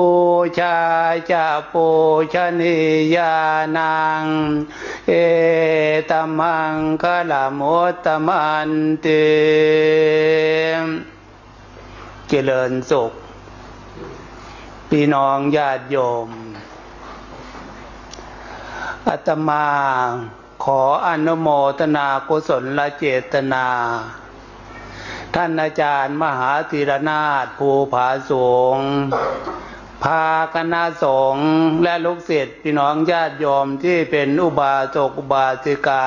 ปูชาจะปูชนียานัง เอตมังคละมุตมันเตเจริญสุข พี่น้องญาติโยม อาตมาขออนุโมทนากุศลละเจตนา ท่านอาจารย์มหาธีรนาถภูผาสูง พาคณะสงฆ์และลูกศิษย์พี่น้องญาติโยมที่เป็นอุบาสกอุบาสิกา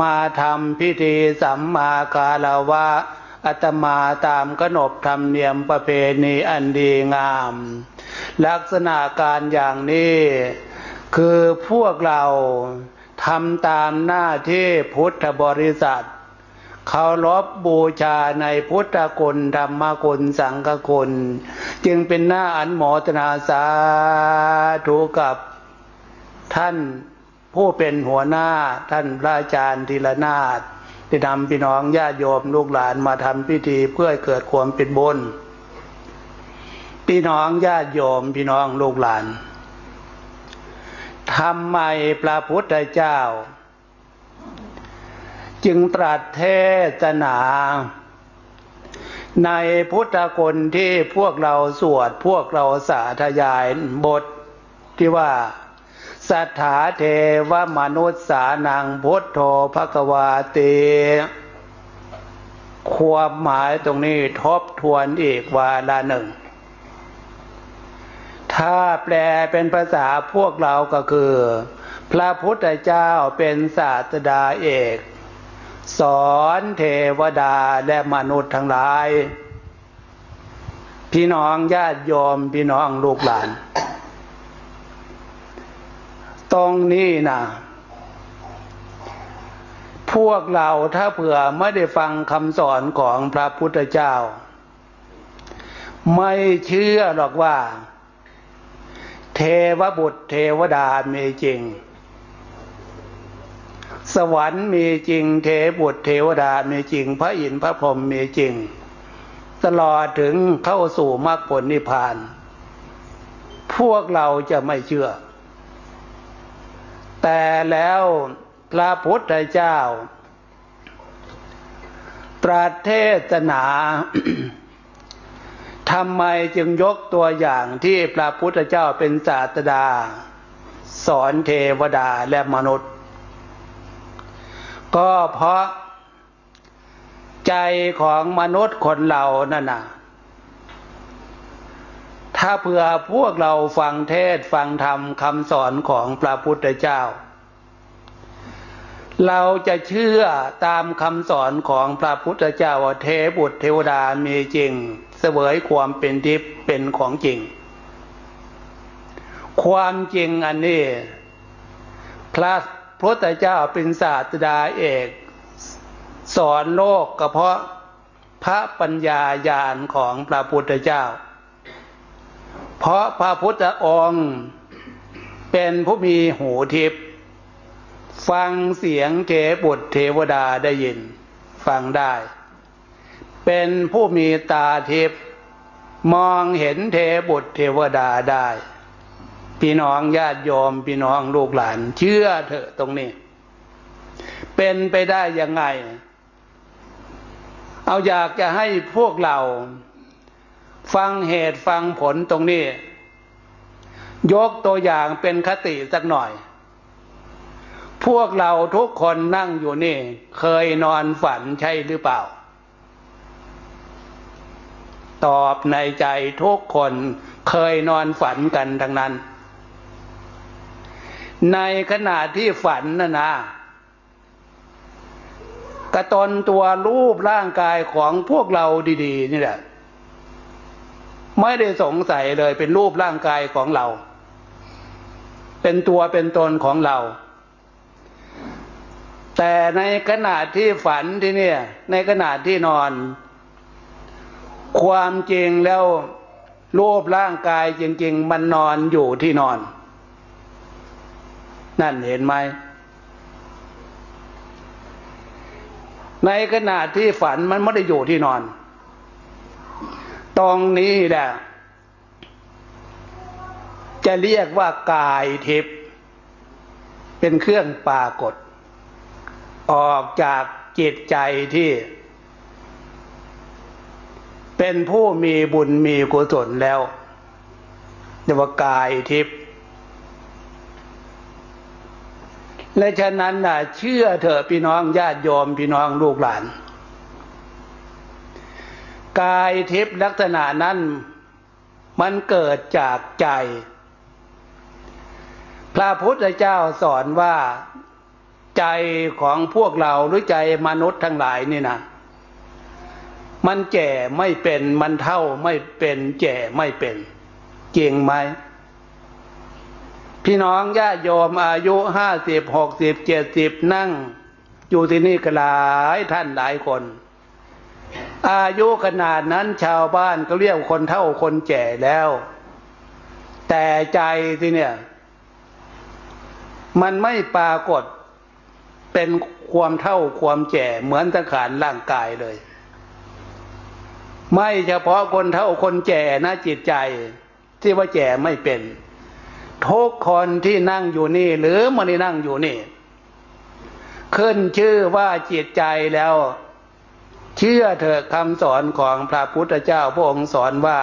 มาทำพิธีสัมมาคารวะอาตมาตามขนบธรรมเนียมประเพณีอันดีงาม ลักษณะการอย่างนี้ คือพวกเราทำตามหน้าที่พุทธบริษัท เคารพบูชาในพุทธคุณธรรมคุณสังฆคุณ จึงเป็นหน้าอันหมอตนาสาธุกับท่านผู้เป็นหัวหน้าท่านพระอาจารย์ธีรนาถที่นำพี่น้องญาติโยมลูกหลานมาทำพิธีเพื่อเกิดความเป็นบุญพี่น้องญาติโยมพี่น้องลูกหลานทำไมพระพุทธเจ้า จึงตรัสเทศนา ในพุทธคุณที่พวกเราสวดพวกเราสาธยายบทที่ว่าสัทธาเทวมนุษย์สานังพุทโธภควาติความหมายตรงนี้ทบทวนอีกวาลาหนึ่ง ถ้าแปลเป็นภาษาพวกเราก็คือ พระพุทธเจ้าเป็นศาสดาเอก สอนเทวดาและมนุษย์ทั้งหลาย พี่น้องญาติโยมพี่น้องลูกหลาน ตรงนี้นะพวกเราถ้าเผื่อไม่ได้ฟังคำสอนของพระพุทธเจ้า ไม่เชื่อหรอกว่า เทวบุตรเทวดามีจริง สวรรค์มีจริงเทบุตรเทวดามีจริง พระอินทร์พระพรหมมีจริง ตลอดถึงเข้าสู่มรรคผลนิพพาน พวกเราจะไม่เชื่อ แต่แล้วพระพุทธเจ้า ตรัสเทศนาทำไมจึงยกตัวอย่างที่พระพุทธเจ้าเป็นศาสดา สอนเทวดาและมนุษย์ ก็เพราะใจของมนุษย์คนเรานั่นนะถ้าเผื่อพวกเราฟังเทศฟังธรรมคำสอนของพระพุทธเจ้า เราจะเชื่อตามคำสอนของพระพุทธเจ้าว่าเทบุตรเทวดามีจริง เสวยความเป็นทิพย์เป็นของจริง ความจริงอันนี้พระ พระพุทธเจ้าเป็นศาสดาเอก สอนโลกก็เพราะพระปัญญาญาณของพระพุทธเจ้า เพราะพระพุทธองค์เป็นผู้มีหูทิพย์ฟังเสียงเทบุตรเทวดาได้ยิน ฟังได้ เป็นผู้มีตาทิพย์มองเห็นเทบุตรเทวดาได้ พี่น้องญาติโยมพี่น้องลูกหลาน เชื่อเถอะตรงนี้ เป็นไปได้ยังไง เอาอยากจะให้พวกเรา ฟังเหตุฟังผลตรงนี้ ยกตัวอย่างเป็นคติสักหน่อย พวกเราทุกคนนั่งอยู่นี่ เคยนอนฝันใช่หรือเปล่า ตอบในใจทุกคนเคยนอนฝันกันทั้งนั้น ในขณะที่ฝันนะนะกระตนตัวรูปร่างกายของพวกเราดีๆ นี่แหละ ไม่ได้สงสัยเลยเป็นรูปร่างกายของเรา เป็นตัวเป็นตนของเรา แต่ในขณะที่ฝันที่เนี่ย ในขณะที่นอน ความจริงแล้วรูปร่างกายจริง ๆ มันนอนอยู่ที่นอน นั่นเห็นไหม ในขณะที่ฝันมันไม่ได้อยู่ที่นอน ตรงนี้แหละจะเรียกว่ากายทิพย์เป็นเครื่องปรากฏ ออกจากจิตใจที่ เป็นผู้มีบุญมีกุศลแล้วเรียกว่ากายทิพย์ และฉะนั้นน่ะ เชื่อเถอะพี่น้องญาติโยมพี่น้องลูกหลาน กายทิพย์ลักษณะนั้นมันเกิดจากใจ พระพุทธเจ้าสอนว่าใจของพวกเราหรือใจมนุษย์ทั้งหลายนี่นะมันแก่ไม่เป็นมันเท่าไม่เป็นแก่ไม่เป็นจริงไหม พี่น้องญาติโยมอายุห้าสิบหกสิบเจ็ดสิบนั่ง อยู่ที่นี่ก็หลายท่านหลายคน อายุขนาดนั้นชาวบ้านก็เรียกคนเท่าคนแก่แล้ว แต่ใจที่เนี่ย มันไม่ปรากฏเป็นความเท่าความแก่เหมือนสังขารร่างกายเลย ไม่เฉพาะคนเท่าคนแก่นะจิตใจ ที่ว่าแก่ไม่เป็น ทุกคนที่นั่งอยู่นี่ หรือมันได้นั่งอยู่นี่ ขึ้นชื่อว่าจิตใจแล้ว เชื่อเถอะคำสอนของพระพุทธเจ้าพระองค์สอนว่า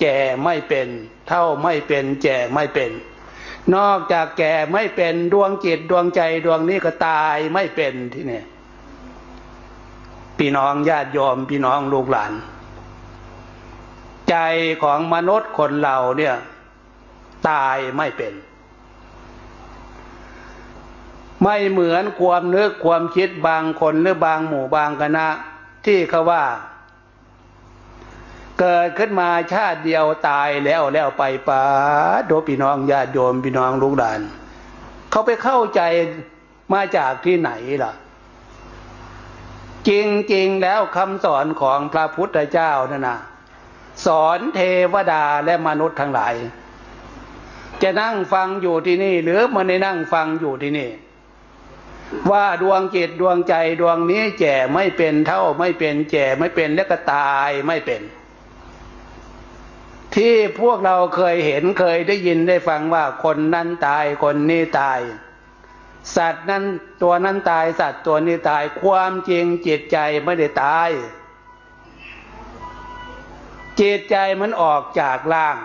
แก่ไม่เป็น เท่าไม่เป็นแก่ไม่เป็น นอกจากแก่ไม่เป็นดวงจิตดวงใจดวงนี้ก็ตายไม่เป็นที่นี่พี่น้องญาติโยมพี่น้องลูกหลาน ใจของมนุษย์คนเราเนี่ย ตายไม่เป็น ไม่เหมือนความนึกความคิดบางคนหรือบางหมู่บางคณะที่เขาว่า เกิดขึ้นมาชาติเดียวตายแล้วแล้วไปป้าโดพี่น้องญาติโยมพี่น้องลูกหลานเขาไปเข้าใจมาจากที่ไหนล่ะจริงๆแล้วคำสอนของพระพุทธเจ้านั่นนะสอนเทวดาและมนุษย์ทั้งหลาย จะนั่งฟังอยู่ที่นี่ หรือมันได้นั่งฟังอยู่ที่นี่ ว่าดวงจิตดวงใจดวงนี้แก่ไม่เป็นเท่าไม่เป็นแก่ไม่เป็นและก็ตายไม่เป็น ที่พวกเราเคยเห็นเคยได้ยินได้ฟังว่าคนนั้นตายคนนี้ตาย สัตว์นั้นตัวนั้นตายสัตว์ตัวนี้ตายความจริงจิตใจไม่ได้ตายจิตใจมันออกจากร่าง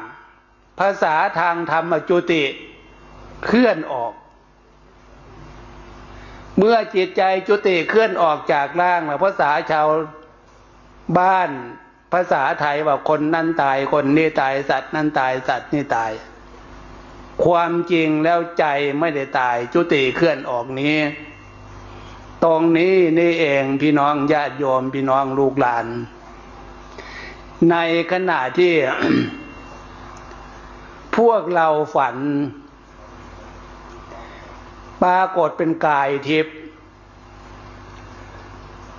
ภาษาทางธรรมจุติเคลื่อนออก เมื่อจิตใจจุติเคลื่อนออกจากร่างภาษาชาวบ้านภาษาไทยว่าคนนั้นตายคนนี้ตายสัตว์นั้นตายสัตว์นี่ตาย ความจริงแล้วใจไม่ได้ตายจุติเคลื่อนออกนี้ ตรงนี้นี่เองพี่น้องญาติโยมพี่น้องลูกหลาน ในขณะที่ พวกเราฝัน ปรากฏเป็นกายทิพย์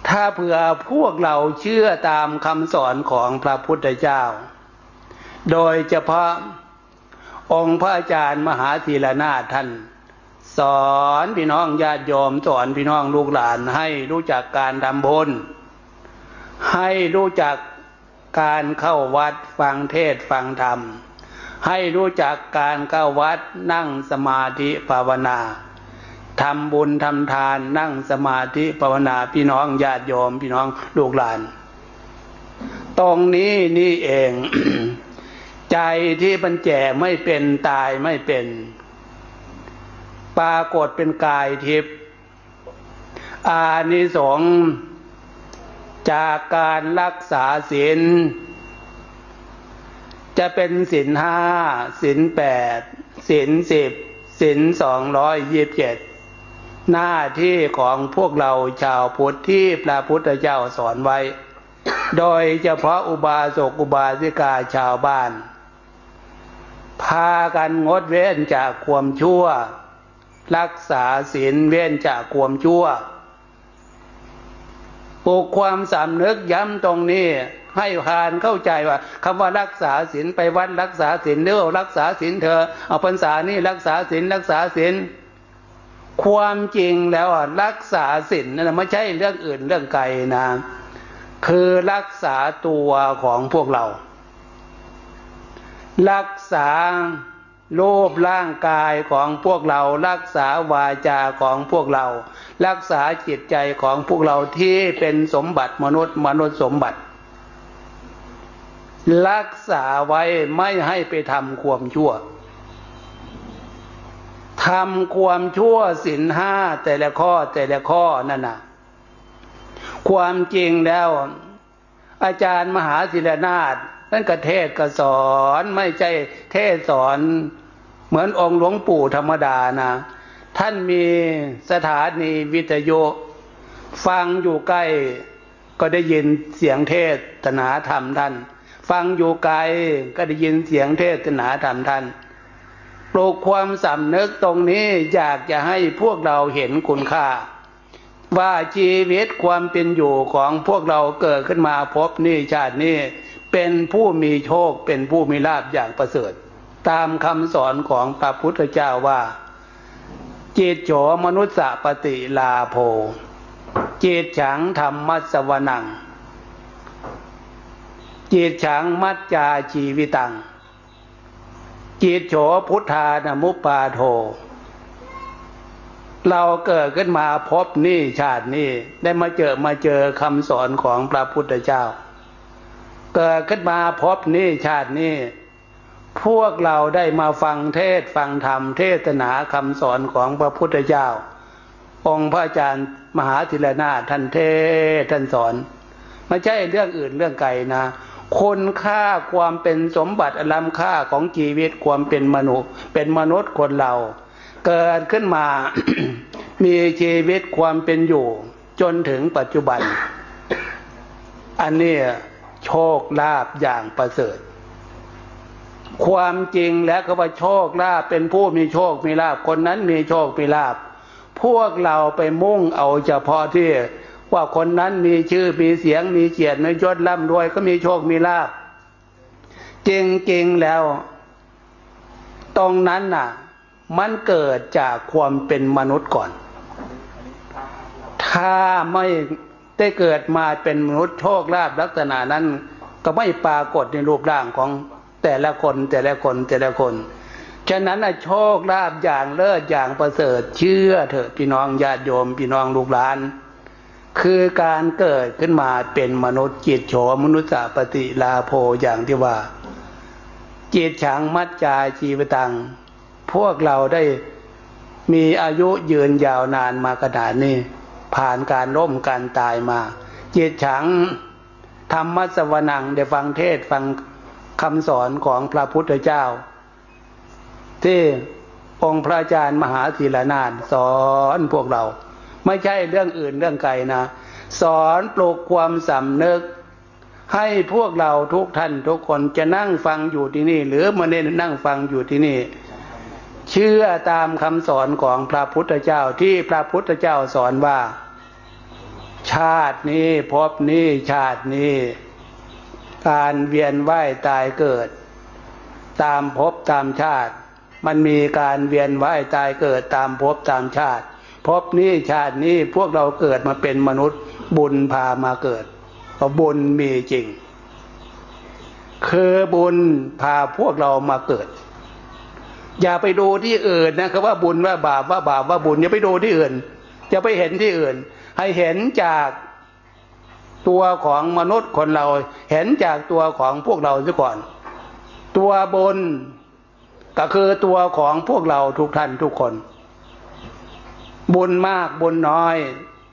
ถ้าเผื่อพวกเราเชื่อตามคำสอนของพระพุทธเจ้า โดยเฉพาะองค์พระอาจารย์มหาธีรนาถท่าน สอนพี่น้องญาติโยมสอนพี่น้องลูกหลานให้รู้จักการทำบุญให้รู้จักการเข้าวัดฟังเทศฟังธรรม ให้รู้จักการเข้าวัดนั่งสมาธิภาวนาทำบุญทำทานนั่งสมาธิภาวนาพี่น้องญาติโยมพี่น้องลูกหลาน ตรงนี้นี่เอง ใจที่มันแก่ไม่เป็นตายไม่เป็น ปรากฏเป็นกายทิพย์อานิสงส์จากการรักษาศีล จะเป็นศีลห้าศีลแปดศีลสิบศีลสองร้อยยี่สิบเจ็ดหน้าที่ของพวกเราชาวพุทธที่พระพุทธเจ้าสอนไว้ โดยเฉพาะอุบาสกอุบาสิกาชาวบ้าน พากันงดเว้นจากความชั่ว รักษาศีลเว้นจากความชั่วปลูกความสำนึกย้ำตรงนี้ ให้พานเข้าใจว่าคำว่ารักษาศีลไปวัดรักษาศีลเรื่องรักษาศีลเธอ เอาพรรษานี่รักษาศีลรักษาศีลความจริงแล้วรักษาศีลนั่นไม่ใช่เรื่องอื่นเรื่องไกลนะ คือรักษาตัวของพวกเรา รักษารูปร่างกายของพวกเรา รักษาวาจาของพวกเรา รักษาจิตใจของพวกเราที่เป็นสมบัติมนุษย์มนุษย์สมบัติ รักษาไว้ไม่ให้ไปทำความชั่วทำความชั่วสินห้าแต่ละข้อแต่ละข้อนั่นนะความจริงแล้ว อาจารย์มหาศิลนาถท่านกเทศกระสอนไม่ใช่เทศสอน เหมือนองค์หลวงปู่ธรรมดานะ ท่านมีสถานีวิทยุฟังอยู่ใกล้ก็ได้ยินเสียงเทศนาธรรมท่าน ฟังอยู่ไกลก็ได้ยินเสียงเทศนาธรรมท่านปลูกความสำนึกตรงนี้อยากจะให้พวกเราเห็นคุณค่า ว่าชีวิตความเป็นอยู่ของพวกเราเกิดขึ้นมาพบนี่ชาตินี้เป็นผู้มีโชคเป็นผู้มีลาภอย่างประเสริฐ ตามคำสอนของพระพุทธเจ้าว่า จิตโฉมนุษสปฏิลาโภจิตฉังธรรมัสวนัง จิตฉังมัจจาชีวิตัง จิตโฉพุทธานมุปปาโท เราเกิดขึ้นมาพบนี่ชาตินี้ได้มาเจอมาเจอคำสอนของพระพุทธเจ้า เกิดขึ้นมาพบนี่ชาตินี้พวกเราได้มาฟังเทศฟังธรรมเทศนาคำสอนของพระพุทธเจ้า องค์พระอาจารย์มหาธิรนาท่านเทศท่านสอนไม่ใช่เรื่องอื่นเรื่องไกลนะ คุณค่าความเป็นสมบัติอลัมค่าของชีวิตความเป็นมนุษย์ เป็นมนุษย์คนเรา เกิดขึ้นมา มีชีวิตความเป็นอยู่ จนถึงปัจจุบัน อันนี้โชคลาภอย่างประเสริฐ ความจริงแล้วก็ว่าโชคลาภเป็นผู้มีโชคมีลาภคนนั้นมีโชคมีลาภพวกเราไปมุ่งเอาเฉพาะที่ ว่าคนนั้นมีชื่อมีเสียงมีเกียรติมียศร่ำรวยก็มีโชคมีลาภจริงๆแล้ว ตรงนั้นน่ะ มันเกิดจากความเป็นมนุษย์ก่อน ถ้าไม่ได้เกิดมาเป็นมนุษย์โชคลาภลักษณะนั้น ก็ไม่ปรากฏในรูปร่างของแต่ละคนแต่ละคนแต่ละคนฉะนั้นโชคลาภอย่างเลิศอย่างประเสริฐเชื่อเถอะพี่น้องญาติโยมพี่น้องลูกหลาน คือการเกิดขึ้นมาเป็นมนุษย์จิตโฉมนุษย์ปฏิลาโพอย่างที่ว่า จิตฉางมัจจาชีวตัง พวกเราได้มีอายุยืนยาวนานมาขนาดนี้ ผ่านการร่มการตายมา จิตฉังธรรมสวนังได้ฟังเทศฟังคำสอนของพระพุทธเจ้า ที่องค์พระอาจารย์มหาธีรนาถสอนพวกเรา ไม่ใช่เรื่องอื่นเรื่องไกลนะ สอนปลุกความสำนึก ให้พวกเราทุกท่านทุกคนจะนั่งฟังอยู่ที่นี่ หรือมาเน้นนั่งฟังอยู่ที่นี่ เชื่อตามคำสอนของพระพุทธเจ้าที่พระพุทธเจ้าสอนว่า ชาตินี้พบนี้ชาตินี้ การเวียนว่ายตายเกิด ตามพบตามชาติ มันมีการเวียนว่ายตายเกิดตามพบตามชาติ บนี้ชาตินี้พวกเราเกิดมาเป็นมนุษย์ บุญพามาเกิดเพราะบุญมีจริง คือบุญพาพวกเรามาเกิด อย่าไปดูที่อื่นนะครับว่าบุญว่าบาปว่าบาปว่าบุญอย่าไปดูที่อื่นจะไปเห็นที่อื่น ให้เห็นจากตัวของมนุษย์คนเราเห็นจากตัวของพวกเราซะก่อน ตัวบุญก็คือตัวของพวกเราทุกท่านทุกคน บุญมากบุญน้อย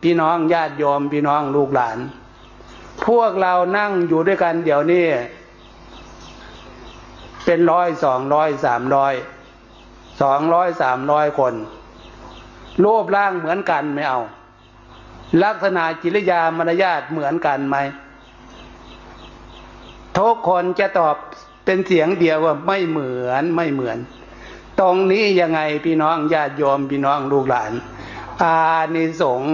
พี่น้องญาติโยมพี่น้องลูกหลาน พวกเรานั่งอยู่ด้วยกันเดี๋ยวนี้ เป็นร้อยสองร้อยสามร้อยสองร้อยสามร้อยคนรูปร่างเหมือนกันไม่เอา ลักษณะจิริยามารยาทเหมือนกันไหมทุกคนจะตอบเป็นเสียงเดียวว่าไม่เหมือนไม่เหมือน ตรงนี้ยังไงพี่น้องญาติโยมพี่น้องลูกหลาน อานิสงส์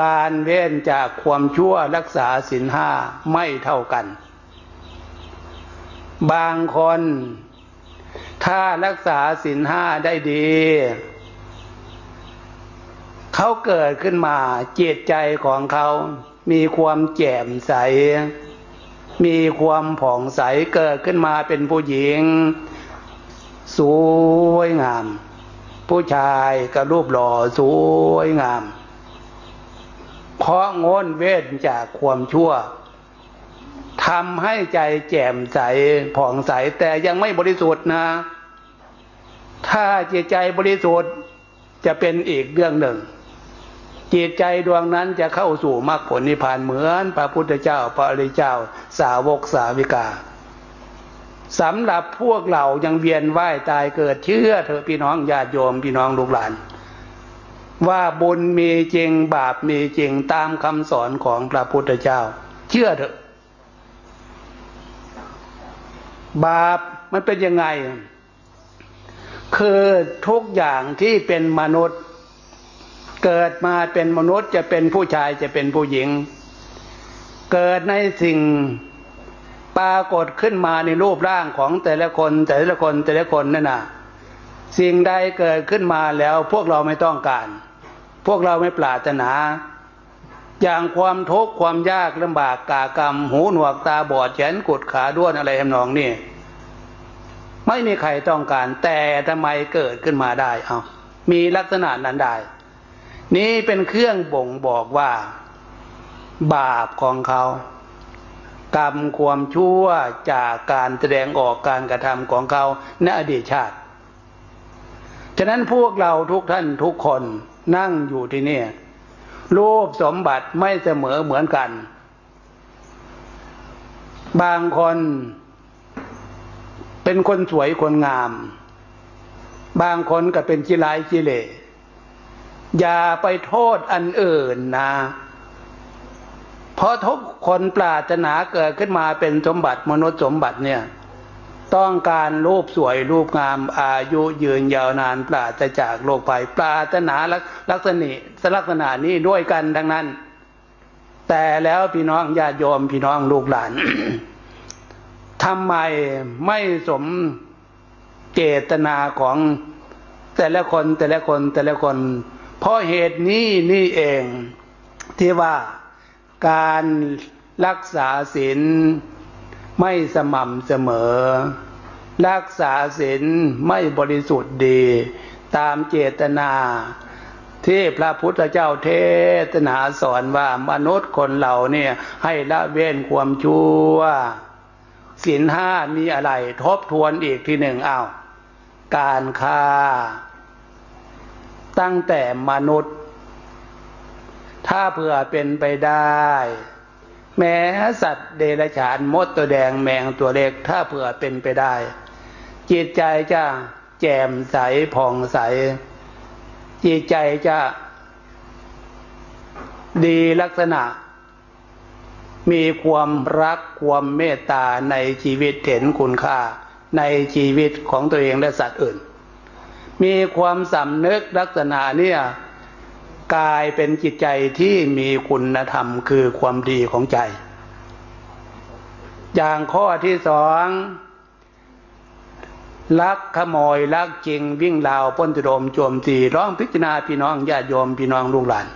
การเว้นจากความชั่วรักษาศีลห้าไม่เท่ากัน บางคน ถ้ารักษาศีลห้าได้ดี เขาเกิดขึ้นมาจิตใจของเขามีความแจ่มใส มีความผ่องใสเกิดขึ้นมาเป็นผู้หญิง สวยงาม ผู้ชายก็รูปหล่อสวยงาม เพราะงนเวทจากความชั่วทำให้ใจแจ่มใสผ่องใสแต่ยังไม่บริสุทธิ์นะ ถ้าจิตใจบริสุทธิ์จะเป็นอีกเรื่องหนึ่ง จิตใจดวงนั้นจะเข้าสู่มรรคผลนิพพานเหมือนพระพุทธเจ้าพระอริยเจ้า สาวกสาวิกา สำหรับพวกเรายังเวียนว่ายตายเกิดเชื่อเถอะพี่น้องญาติโยมพี่น้องลูกหลาน ว่าบุญมีจริงบาปมีจริงตามคำสอนของพระพุทธเจ้า เชื่อเถอะ บาปมันเป็นยังไง คือทุกอย่างที่เป็นมนุษย์ เกิดมาเป็นมนุษย์จะเป็นผู้ชายจะเป็นผู้หญิง เกิดในสิ่ง ปรากฏขึ้นมาในรูปร่างของแต่ละคนแต่ละคนแต่ละคนนั่นน่ะ สิ่งใดเกิดขึ้นมาแล้วพวกเราไม่ต้องการ พวกเราไม่ปรารถนา อย่างความทุกข์ความยากลำบากกากรรม หูหนวกตาบอดแขนกุดขาด้วนอะไรทำนองนี่ไม่มีใครต้องการแต่ทำไมเกิดขึ้นมาได้เอามีลักษณะนั้นได้ นี้เป็นเครื่องบ่งบอกว่า บาปของเขา กรรมความชั่วจากการแสดงออกการกระทำของเขาในอดีตชาติ ฉะนั้นพวกเราทุกท่านทุกคนนั่งอยู่ที่นี่รูปสมบัติไม่เสมอเหมือนกัน บางคนเป็นคนสวยคนงาม บางคนก็เป็นจิรายจิเลอย่าไปโทษอันอื่นนะ เพราะทุกคนปรารถนาเกิดขึ้นมาเป็นสมบัติมนุษย์สมบัติเนี่ย ต้องการรูปสวยรูปงามอายุยืนยาวนานปราศจากโรคภัยปรารถนาลักษณะลักษณะนี้ด้วยกันทั้งนั้น แต่แล้วพี่น้องญาติโยมพี่น้องลูกหลานทำไมไม่สมเจตนาของแต่ละคนแต่ละคนแต่ละคน เพราะเหตุนี้นี่เองที่ว่า การรักษาศีลไม่สม่ำเสมอ รักษาศีลไม่บริสุทธิ์ดี ตามเจตนา ที่พระพุทธเจ้าเทศนาสอนว่ามนุษย์คนเราเนี่ยให้ละเว้นความชั่วศีลห้ามีอะไรทบทวนอีกทีหนึ่งอ้าวการฆ่า ตั้งแต่มนุษย์ ถ้าเผื่อเป็นไปได้ แม้สัตว์เดรัจฉานมดตัวแดงแมงตัวเล็ก ถ้าเผื่อเป็นไปได้ จิตใจจะแจ่มใสผ่องใส จิตใจจะดีลักษณะ มีความรักความเมตตาในชีวิตเห็นคุณค่าในชีวิตของตัวเองและสัตว์อื่น มีความสำนึกลักษณะเนี่ย กลายเป็นจิตใจที่มีคุณธรรมคือความดีของใจ อย่างข้อที่สองลักขโมยลักจริงวิ่งราวพ้นตุดมโจมตีร้องพิจารณาพี่น้องญาติโยมพี่น้องลูกหลาน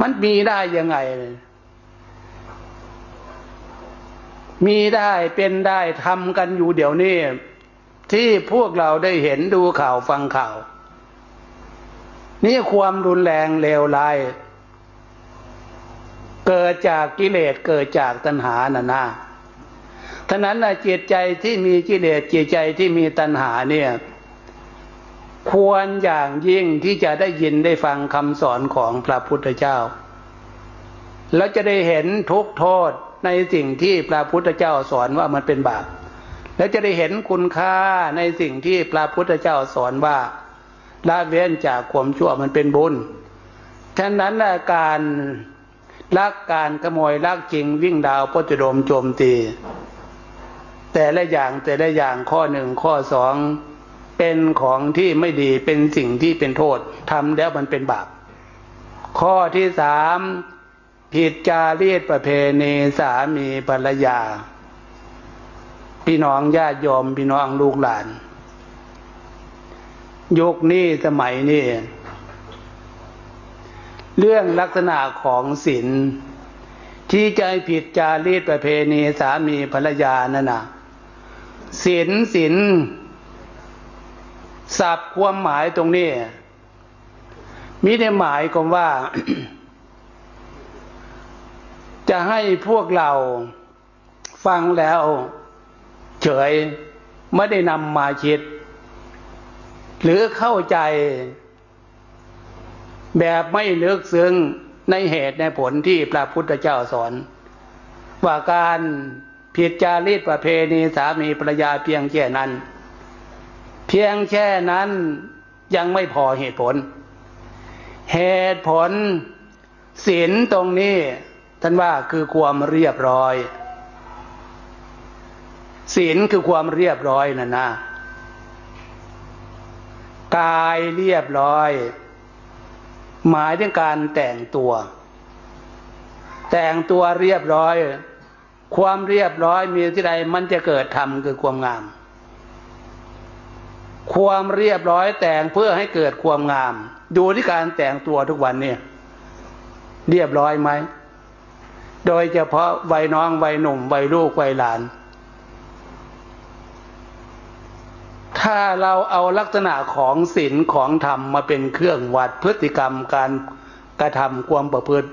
มันมีได้ยังไง มีได้เป็นได้ทำกันอยู่เดี๋ยวนี้ ที่พวกเราได้เห็นดูข่าวฟังข่าว นี่ความรุนแรงเลวร้ายเกิดจากกิเลสเกิดจากตัณหาน่ะนะท่านั้นนะจิตใจที่มีกิเลสจิตใจที่มีตัณหาเนี่ย ควรอย่างยิ่งที่จะได้ยินได้ฟังคำสอนของพระพุทธเจ้า แล้วจะได้เห็นทุกโทษในสิ่งที่พระพุทธเจ้าสอนว่ามันเป็นบาป แล้วจะได้เห็นคุณค่าในสิ่งที่พระพุทธเจ้าสอนว่า ละเว้นจากความชั่วมันเป็นบุญ ฉะนั้นการลักการขโมยลักจริงวิ่งดาวพจดมโจมตี แต่ละอย่างแต่ละอย่างข้อหนึ่งข้อสองเป็นของที่ไม่ดีเป็นสิ่งที่เป็นโทษทำแล้วมันเป็นบาปข้อที่สามผิดจารีตประเพณีสามีภรรยา พี่น้องญาติโยมพี่น้องลูกหลาน ยุคนี้สมัยนี้เรื่องลักษณะของศีลที่ใจผิดจารีตประเพณีสามีภรรยานั่นนะศีลศีลสับความหมายตรงนี้มีในหมายความว่า จะให้พวกเราฟังแล้ว เฉยไม่ได้นำมาคิด หรือเข้าใจ แบบไม่ลึกซึ้งในเหตุในผลที่พระพุทธเจ้าสอน ว่าการผิดจารีตประเพณีสามีภรรยาเพียงแค่นั้น เพียงแค่นั้นยังไม่พอเหตุผล เหตุผลศีลตรงนี้ท่านว่าคือความเรียบร้อยศีลคือความเรียบร้อยนะนะ กายเรียบร้อย หมายถึงการแต่งตัว แต่งตัวเรียบร้อย ความเรียบร้อยมีที่ใดมันจะเกิดธรรมคือความงาม ความเรียบร้อยแต่งเพื่อให้เกิดความงาม ดูที่การแต่งตัวทุกวันเนี่ย เรียบร้อยไหม โดยเฉพาะวัยน้องวัยหนุ่มวัยลูกวัยหลาน ถ้าเราเอาลักษณะของศีลของธรรมมาเป็นเครื่องวัดพฤติกรรมการกระทำความประพฤติ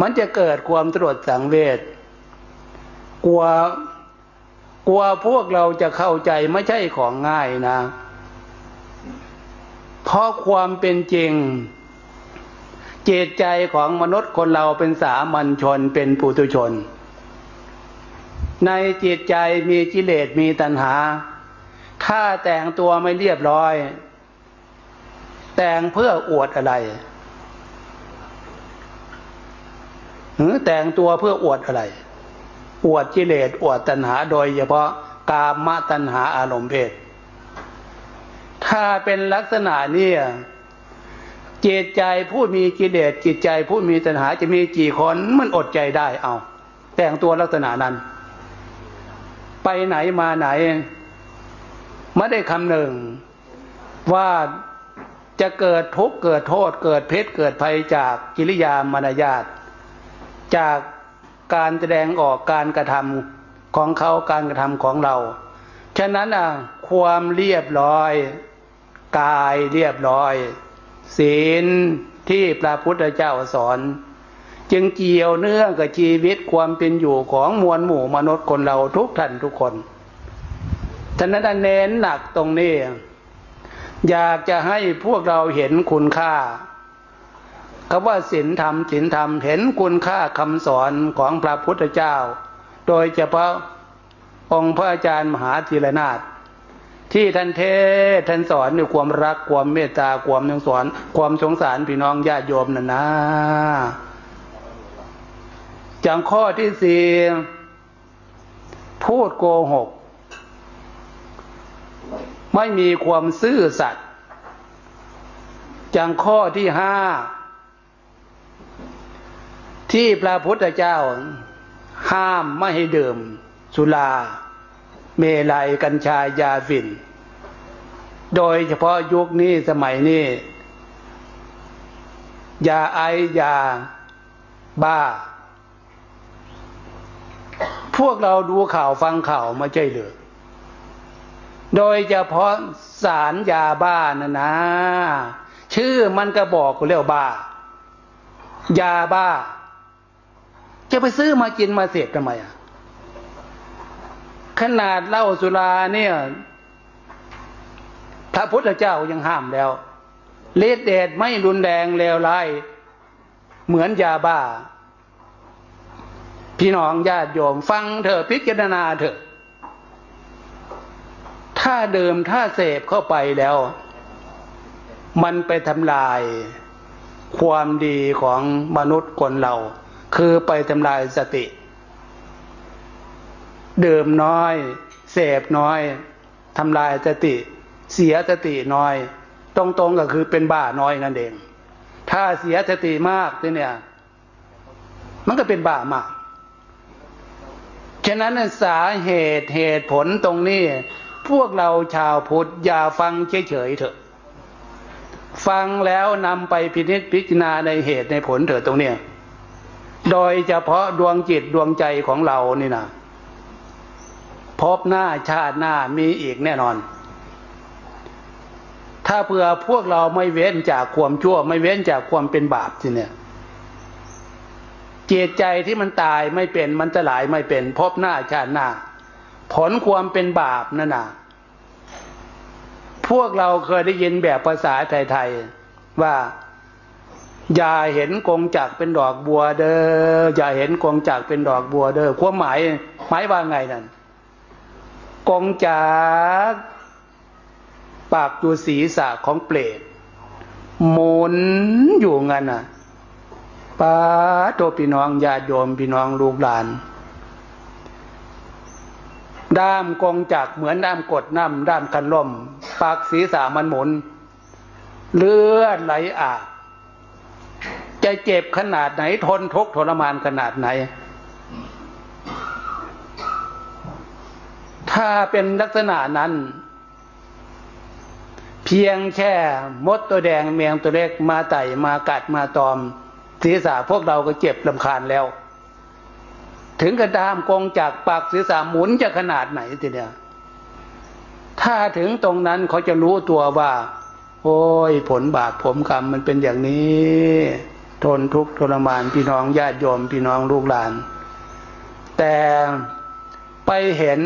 มันจะเกิดความตรวจสังเวชกลัวกลัวพวกเราจะเข้าใจไม่ใช่ของง่ายนะ เพราะความเป็นจริง เจตใจของมนุษย์คนเราเป็นสามัญชนเป็นปุถุชน ในจิตใจมีกิเลสมีตัณหา ถ้าแต่งตัวไม่เรียบร้อย แต่งเพื่ออวดอะไรหรือแต่งตัวเพื่ออวดอะไร อวดกิเลสอวดตัณหาโดยเฉพาะกามตัณหาอารมณ์เพศ ถ้าเป็นลักษณะนี้จิตใจผู้มีกิเลสจิตใจผู้มีตัณหาจะมีกี่คนมันอดใจได้เอา แต่งตัวลักษณะนั้น ไปไหนมาไหนไม่ได้คำหนึ่ง ว่าจะเกิดทุกข์เกิดโทษ เกิดเพชรเกิดภัยจากกิริยามารยาทจากการแสดงออกการกระทำของเขาการกระทำของเรา ฉะนั้นอะความเรียบร้อย กายเรียบร้อย ศีลที่พระพุทธเจ้าสอน จึงเกี่ยวเนื่องกับชีวิตความเป็นอยู่ของมวลหมู่มนุษย์คนเราทุกท่านทุกคนฉะนั้นเน้นหนักตรงนี้ อยากจะให้พวกเราเห็นคุณค่าคำว่าศีลธรรมศีลธรรมเห็นคุณค่าคำสอนของพระพุทธเจ้า โดยเฉพาะองค์พระอาจารย์มหาธีรนาถที่ท่านเทศท่านสอนด้วยความรักความเมตตาความยังสอนความสงสารพี่น้องญาติโยมนั่นนะ จากข้อที่สี่พูดโกหก ไม่มีความซื่อสัตย์จากข้อที่ห้าที่พระพุทธเจ้า ห้ามไม่ให้ดื่ม สุรา เมลัยกัญชายาฝิ่น โดยเฉพาะยุคนี้สมัยนี้ยาไอยาบ้า พวกเราดูข่าวฟังข่าวมาใจเลยโดยเฉพาะสารยาบ้านะนะ ชื่อมันก็บอกกูเรียกบ้า ยาบ้า จะไปซื้อมากินมาเสพทำไมอะขนาดเหล้าสุราเนี่ย พระพุทธเจ้ายังห้ามแล้วเลดเดดไม่รุนแรงเลวร้ายเหมือนยาบ้า พี่น้องญาติโยมฟังเถอะพิจารณาเถอะ ถ้าเดิมถ้าเสพเข้าไปแล้ว มันไปทำลายความดีของมนุษย์คนเรา คือไปทำลายสติ เดื่มน้อย เสพน้อยทำลายสติ เสียสติน้อย ตรงๆก็คือเป็นบ้าน้อยนั่นเอง ถ้าเสียสติมากเนี่ย มันก็เป็นบ้ามาก ฉะนั้นสาเหตุเหตุผลตรงนี้ พวกเราชาวพุทธอย่าฟังเฉยๆเถอะ ฟังแล้วนำไปพินิจพิจารณาในเหตุในผลเถิดตรงเนี้ยโดยเฉพาะดวงจิตดวงใจของเรานี่นะพบหน้าชาติหน้ามีอีกแน่นอน ถ้าเผื่อพวกเราไม่เว้นจากความชั่ว ไม่เว้นจากความเป็นบาปทีเนี่ย เจตใจที่มันตายไม่เป็นมันจะหลายไม่เป็นพบหน้าชาติหน้า ผลความเป็นบาปนั่นน่ะพวกเราเคยได้ยินแบบภาษาไทยๆว่า อย่าเห็นกงจักเป็นดอกบัวเด้ออย่าเห็นกงจักเป็นดอกบัวเด้อความหมายหมายว่าไงนั่นกงจากปากอยู่ศีรษะของเปรตหมุนอยู่งั้นน่ะ ป้าโตพี่น้องญาติโยมพี่น้องลูกหลาน ด้ามกองจักเหมือนด้ามกดน้ำด้ามคันล่ม ปากศีรษะมันหมุน เลือดไหลอาบจะเจ็บขนาดไหนทนทุกข์ทรมานขนาดไหน ถ้าเป็นลักษณะนั้น เพียงแค่มดตัวแดงแมงตัวเล็กมาไต่มากัดมาตอม ศีรษะพวกเราก็เจ็บลำคาญแล้ว ถึงกระดามกองจากปากศีรษะหมุนจะขนาดไหนทีเดียวถ้าถึงตรงนั้นเขาจะรู้ตัวว่า โอ้ยผลบาปผมกรรมมันเป็นอย่างนี้ ทนทุกข์ทรมานพี่น้องญาติโยมพี่น้องลูกหลาน แต่ไปเห็น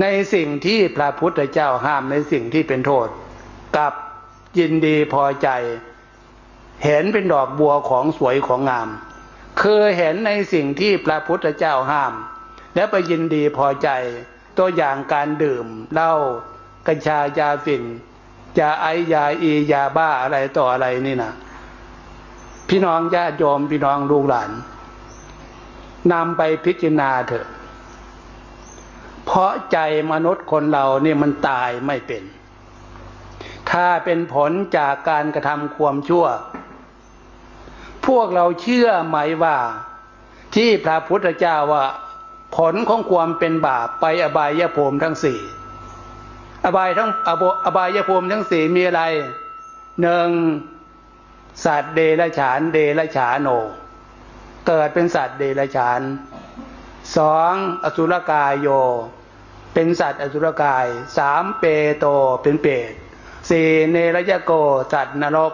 ในสิ่งที่พระพุทธเจ้าห้ามในสิ่งที่เป็นโทษ กับยินดีพอใจ เห็นเป็นดอกบัวของสวยของงาม คือเห็นในสิ่งที่พระพุทธเจ้าห้าม แล้วไปยินดีพอใจ ตัวอย่างการดื่มเหล้ากัญชายาฝิ่นยาไอยาอียาบ้าอะไรต่ออะไรนี่นะพี่น้องญาติโยมพี่น้องลูกหลานนำไปพิจารณาเถอะ เพราะใจมนุษย์คนเราเนี่ยมันตายไม่เป็น ถ้าเป็นผลจากการกระทำความชั่ว พวกเราเชื่อไหมว่า ที่พระพุทธเจ้าว่า ผลของความเป็นบาปไปอบายยภูมิทั้งสี่อบายทั้งอบายยภูมิทั้งสี่มีอะไรหนึ่งสัตว์เดรัจฉานเดรัจฉานโน เกิดเป็นสัตว์เดรัจฉานสองอสุรกายโย เป็นสัตว์อสุรกายสามเปโตเป็นเปรตสี่เนรยโกสัตว์นรก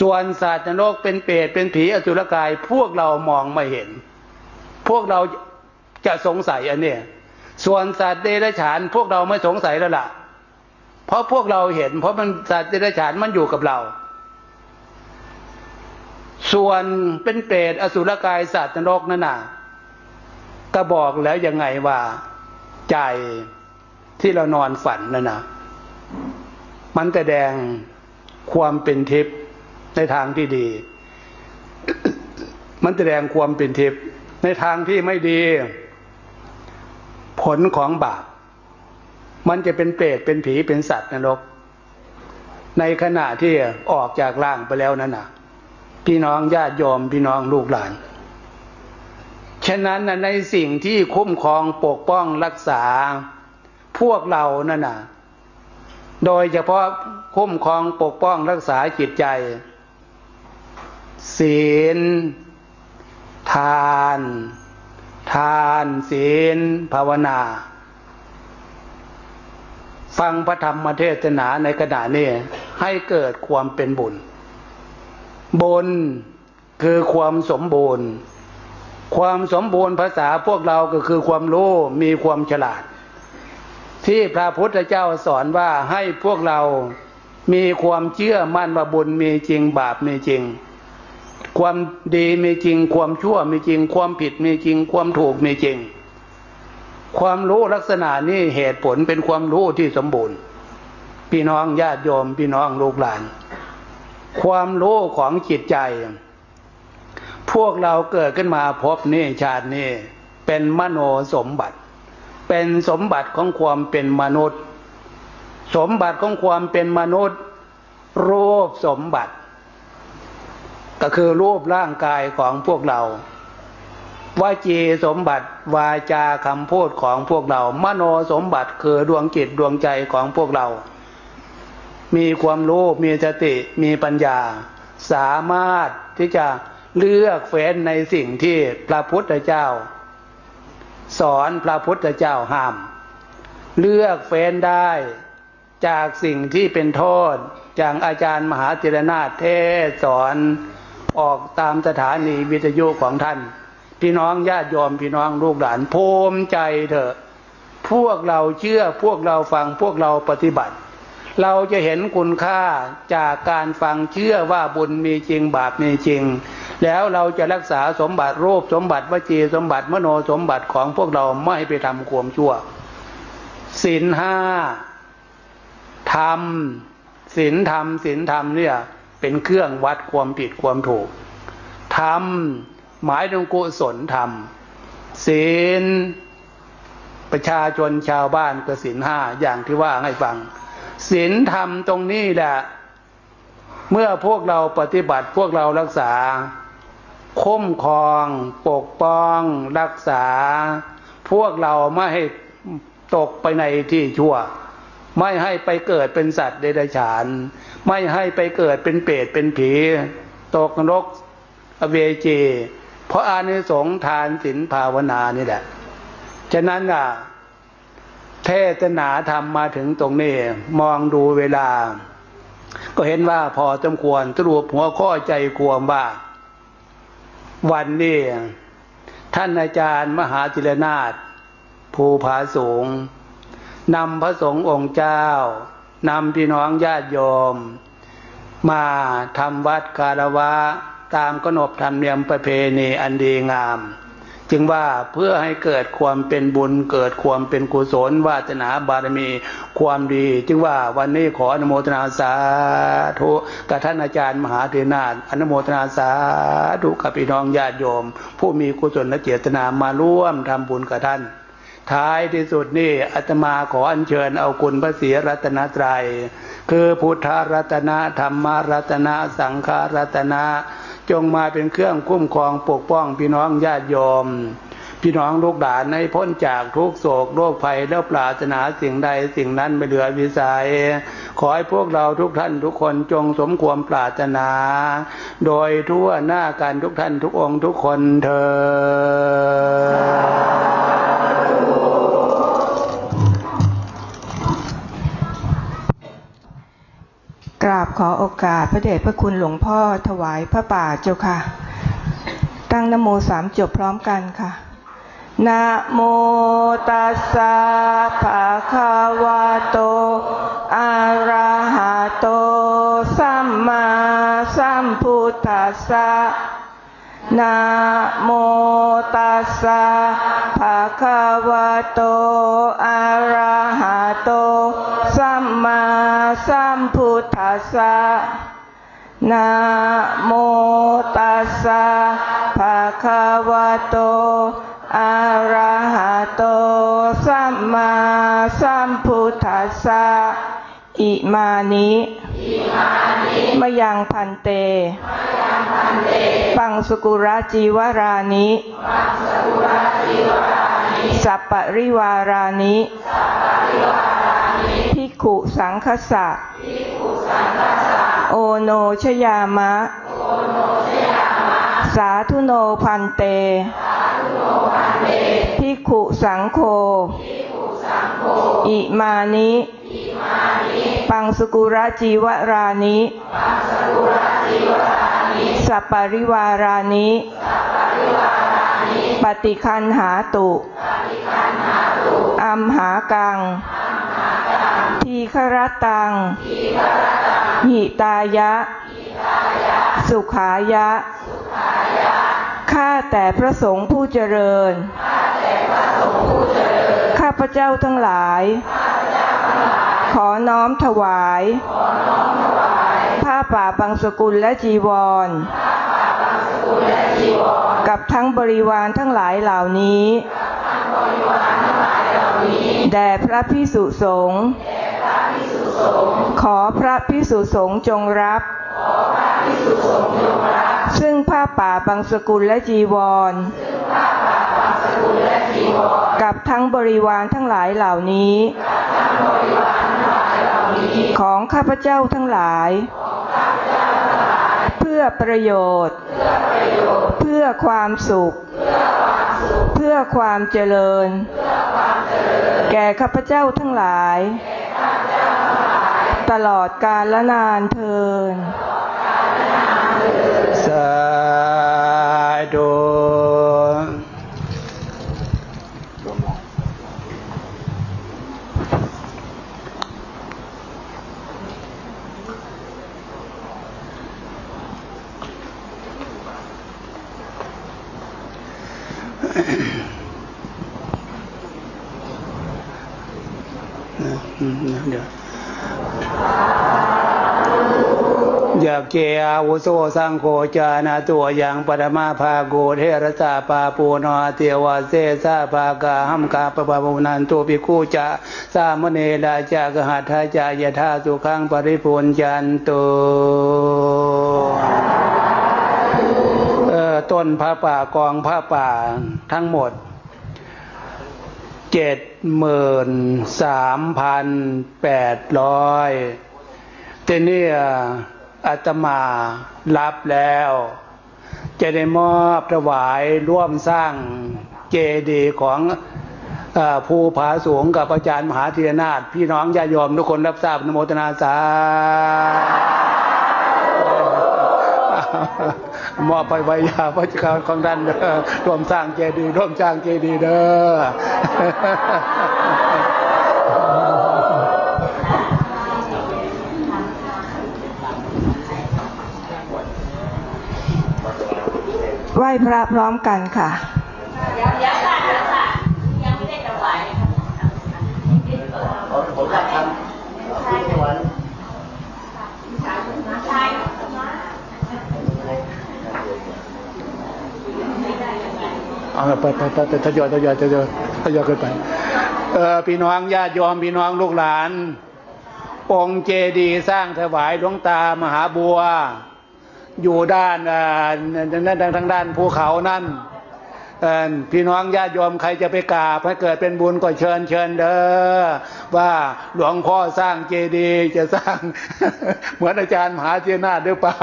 ส่วนสัตว์นรกเป็นเปรตเป็นผีอสุรกาย พวกเรามองไม่เห็น พวกเราจะสงสัยอันนี้ส่วนสัตว์เดรัจฉานพวกเราไม่สงสัยแล้วล่ะ เพราะพวกเราเห็น เพราะมันสัตว์เดรัจฉานมันอยู่กับเรา ส่วนเป็นเปรตอสุรกายสัตว์นรกนั่นน่ะก็บอกแล้วยังไงว่าใจที่เรานอนฝันนั่นน่ะ มันแสดงความเป็นทิพย์ ในทางที่ดี มันแสดงความเป็นทิพย์ในทางที่ไม่ดี ผลของบาปมันจะเป็นเปรตเป็นผีเป็นสัตว์นรก ในขณะที่ออกจากร่างไปแล้วนั่นน่ะพี่น้องญาติโยมพี่น้องลูกหลาน ฉะนั้นในสิ่งที่คุ้มครองปกป้องรักษา พวกเรานั่นน่ะโดยเฉพาะคุ้มครองปกป้องรักษาจิตใจ ศีล ทาน ทานศีล ภาวนา ฟังพระธรรมเทศนาในขณะนี้ให้เกิดความเป็นบุญบนคือความสมบูรณ์ ความสมบูรณ์ภาษาพวกเราก็คือความรู้มีความฉลาด ที่พระพุทธเจ้าสอนว่าให้พวกเรามีความเชื่อมั่นว่าบุญมีจริงบาปมีจริง ความดีมีจริง ความชั่วมีจริง ความผิดมีจริง ความถูกมีจริง ความรู้ลักษณะนี้เหตุผลเป็นความรู้ที่สมบูรณ์ พี่น้องญาติโยม พี่น้องลูกหลาน ความรู้ของจิตใจ พวกเราเกิดขึ้นมาพบนี่ชาตินี้เป็นมโนสมบัติ เป็นสมบัติของความเป็นมนุษย์ สมบัติของความเป็นมนุษย์รูปสมบัติ ก็คือรูปร่างกายของพวกเราวาจีสมบัติวาจาคำพูดของพวกเรา มโนสมบัติคือดวงจิตดวงใจของพวกเรา มีความรู้มีสติมีปัญญา สามารถที่จะเลือกเฟ้นในสิ่งที่พระพุทธเจ้า สอนพระพุทธเจ้าห้าม เลือกเฟ้นได้จากสิ่งที่เป็นโทษ จากอาจารย์มหาจิรนาถเทศสอน ออกตามสถานีวิทยุของท่าน พี่น้องญาติโยมพี่น้องลูกหลานภูมิใจเถอะ พวกเราเชื่อพวกเราฟังพวกเราปฏิบัติ เราจะเห็นคุณค่าจากการฟังเชื่อว่าบุญมีจริงบาปมีจริง แล้วเราจะรักษาสมบัติรูปสมบัติวจีสมบัติมโนสมบัติของพวกเราไม่ไปทำความชั่วศีลห้าธรรมศีลธรรมศีลธรรมเนี่ย เป็นเครื่องวัดความผิดความถูกธรรมหมายถึงกุศลธรรมศีลประชาชนชาวบ้านก็ศีลห้าอย่างที่ว่าให้ฟังศีลธรรมตรงนี้แหละเมื่อพวกเราปฏิบัติพวกเรารักษา คุ้มครอง ปกป้อง รักษา พวกเราไม่ให้ตกไปในที่ชั่ว ไม่ให้ไปเกิดเป็นสัตว์เดรัจฉาน ไม่ให้ไปเกิดเป็นเปรตเป็นผีตกนรกอเวจีเพราะอานิสงส์ทานศีลภาวนานี่แหละ ฉะนั้นอะ เทศนาธรรมมาถึงตรงนี้ มองดูเวลา ก็เห็นว่าพอจำควรสรุปหัวข้อใจความว่า วันนี้ท่านอาจารย์มหาจิรนาถภูผาสูง นำพระสงฆ์องค์เจ้านำพี่น้องญาติโยม มาทำวัดคารวะตามขนบธรรมเนียมประเพณีอันดีงาม จึงว่าเพื่อให้เกิดความเป็นบุญเกิดความเป็นกุศลวาสนาบารมีความดี จึงว่าวันนี้ขออนุโมทนาสาธุกับท่านอาจารย์มหาเทนาถอนุโมทนาสาธุกับพี่น้องญาติโยม ผู้มีกุศลและเจตนามาร่วมทำบุญกับท่าน ท้ายที่สุดนี่อาตมาขออัญเชิญเอาคุณพระศรีรัตนตรัย คือพุทธรัตนะธรรมรัตนะสังฆรัตนะ จงมาเป็นเครื่องคุ้มครองปกป้องพี่น้องญาติโยม พี่น้องลูกหลานให้พ้นจากทุกโศกโรคภัยแล้วปราศนาสิ่งใดสิ่งนั้นไม่เหลือวิสัย ขอให้พวกเราทุกท่านทุกคนจงสมความปรารถนา โดยทั่วหน้ากันทุกท่านทุกองค์ทุกคนเธอ ราบขอโอกาสพระเดชพระคุณหลวงพ่อถวายพระป่าเจ้าค่ะ ตั้งนโมสามจบพร้อมกันค่ะนะโมตัสสะภะคะวะโต อะระหะโต สัมมาสัมพุทธัสสะนะโมตัสสะภะคะวะโต อะระหะโต สัมมาสัมพุท สสะนะโมตัสสะภะคะวะโตอะระหะโตสัมมาสัมพุทธัสสะอิมานิมยังพันเต ปังสกุระจีวรานิสัปปริวารานิพิกขุสังคสะ โอโนชยามะ สาธุโนพันเตพิกขุสังโฆอิมานิปังสกุระจีวรานิสัปปริวารานิปฏิคันหาตุอัมหากัง ทีฆรตัง หิตายะ สุขายะ ข้าแต่พระสงฆ์ผู้เจริญ ข้าพระเจ้าทั้งหลายขขอน้อมถวาย ผ้าป่าบางสกุลและจีวร กับทั้งบริวารทั้งหลายเหล่านี้แด่พระพิสุสงฆ์ ขอพระพิสุสงฆ์จงรับ ซึ่งผ้าป่าบางสกุลและจีวร กับทั้งบริวารทั้งหลายเหล่านี้ ของข้าพเจ้าทั้งหลาย เพื่อประโยชน์ เพื่อความสุข เพื่อความเจริญ แก่ข้าพเจ้าทั้งหลาย ตลอดกาลนานเทินสาธุ กเจอาวุโสสังโฆจานาตัวอย่างปรมาภาโกเทระสาปาปูนอเทวาเซสาภากาหัมกาปปะปุนันตุปิคูจะสามเณราจากหัตถาจายธาสุขังปริปุญจันตุต้นพระป่ากองพระป่าทั้งหมดเจ็ดหมื่นสามพันแปดร้อยแต่เนี่ย อาตมารับแล้ว จะได้มอบถวายร่วมสร้างเจดีย์ของออภูผาสูงกับอาจารย์มหาธีรนาถพี่น้องญาติโยมทุกคนรับทราบนโมทนาสาธุมอบไปไวยาพระเจ้าของท่านเด้อร่วมสร้างเจดีย์ร่วมสร้างเจดีย์เด้อ ไหว้พระพร้อมกันค่ะผมอยากทำที่วันเอาไปไปไปไปทยอยทยอยทยอยทยอยกันไปเออพี่น้องญาติโยมพี่น้องลูกหลาน องค์เจดีสร้างถวายหลวงตามหาบัว อยู่ด้านนั่นทางด้านภูเขานั่นพี่น้องญาติโยมใครจะไปกราบให้เกิดเป็นบุญก็เชิญเชิญเด้อว่าหลวงพ่อสร้างเจดีย์จะสร้าง เหมือนอาจารย์มหาเจนาหรือเปล่า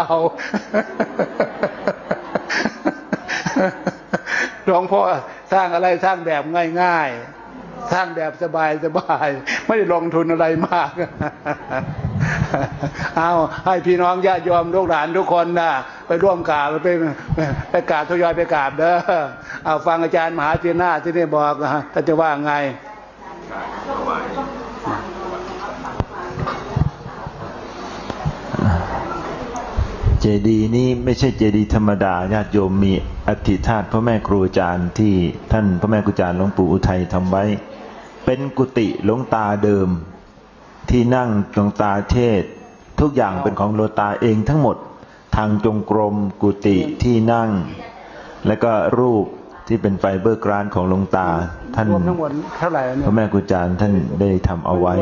หลวงพ่อสร้างอะไรสร้างแบบง่ายๆ สร้างแบบสบายๆ ไม่ได้ลงทุนอะไรมาก เอาให้พี่น้องญาติโยมลูกหลานทุกคนนะไปร่วมกราบไปไปกราบทยอยไปกราบเด้อเอาฟังอาจารย์มหาเทีนาที่นี่บอกนะท่านจะว่าไงเจดีย์นี้ไม่ใช่เจดีย์ธรรมดาญาติโยมมีอธิธาตุพระแม่ครูอาจารย์ที่ท่านพระแม่ครูอาจารย์หลวงปู่อุทัยทำไว้ เป็นกุฏิหลวงตาเดิม ที่นั่งหลวงตาเทศน์ทุกอย่างเป็นของหลวงตาเองทั้งหมดทางจงกรมกุฏิที่นั่ง และก็รูปที่เป็นไฟเบอร์กรานของหลวงตา ท่านรวมทั้งหมดเท่าไหร่เนี่ยพระแม่ครูอาจารย์ท่านได้ทำเอาไว้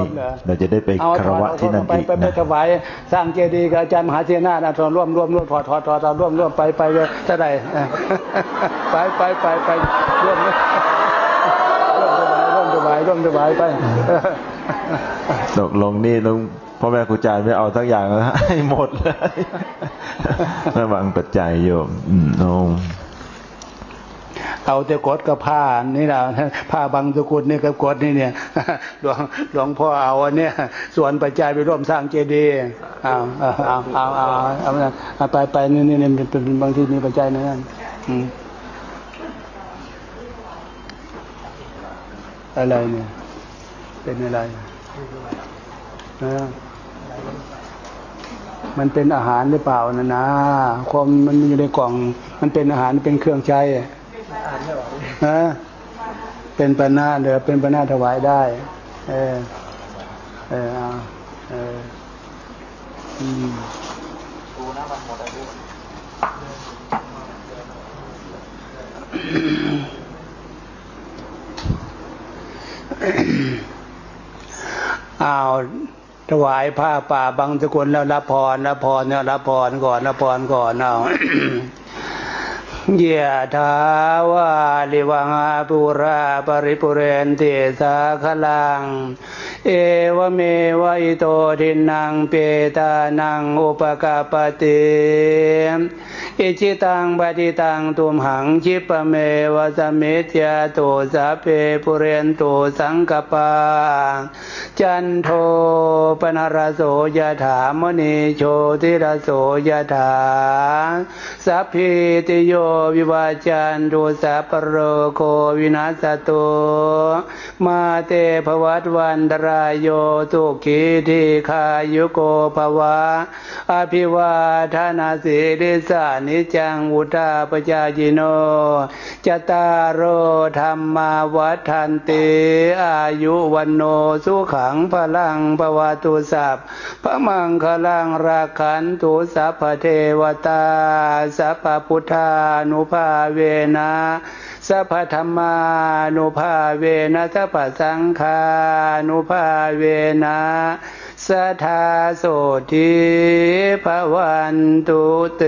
เราจะได้ไปเอาคารวะที่นั่นไปอีกไปไปนะถวายสร้างเจดีย์กับอาจารย์มหาเทียนาถนะทอนร่วมร่วมร่วมถอดถอดถอดถอดร่วมร่วมไปไปเลยเท่าไหร่ไปไปไปไปร่วมร่วมร่วมถวายร่วมถวายร่วมถวายไป ตกลงนี่ลุงพ่อแม่ครูอาจารย์ไม่เอาทั้งอย่างแล้วให้หมดเลยระวังปัจจัยโยมอืมโนมเอาแต่กดกับผ้านี่นะผ้าบางสกุลนี่กับกดนี่เนี่ยหลวงหลวงพ่อเอาอันเนี้ยส่วนปัจจัยไปร่วมสร้างเจดีย์เอาเอาเอาเอาเอาไปไปนี่นี่นี่เป็นเป็นบางที่มีปัจจัยนั่นอะไรเนี่ยเป็นอะไร มันเป็นอาหารหรือเปล่านะนะความมันอยู่ในกล่อง มันเป็นอาหารเป็นเครื่องใช้นะเป็นปนาเดี๋ยวเป็นปนาถวายได้ เออ เออเอออืมาวถวายผ้าป่าบางสกุลแล้วรับพรรับพรเนี่ยรับพรก่อนรับพรก่อนเอา ยะทาวาลิวังอาปุราปริปุเรนติสาคลัง เอวเมวะอิโตทินังเปตานังอุปกาปติอิจิตังปฏิตังตุมหังชิปะเมวะสเมิจยาโตสาเพปุเรนโตสังกปาจันโทปนรโสยถามณีโชติรโสยถาสัพพิติโยวิวาจันตุสัพโรโควินาสตุมาเตภวัตวันตรายโยตุขีทีขายุโกภวะ อภิวาทานาสีริสานิจังวุธาปจายิโนจตารโรธรรมาวัฏันติอายุวันโนสุขังพลังปวาตุสัพพระมังคลังราคันตุสัพพเทวตาสัพพุทธานุภาเวนะสัพพธรรมานุภาเวนะสัพพสังฆานุภาเวนะสัทธาโสทิภวันตุเต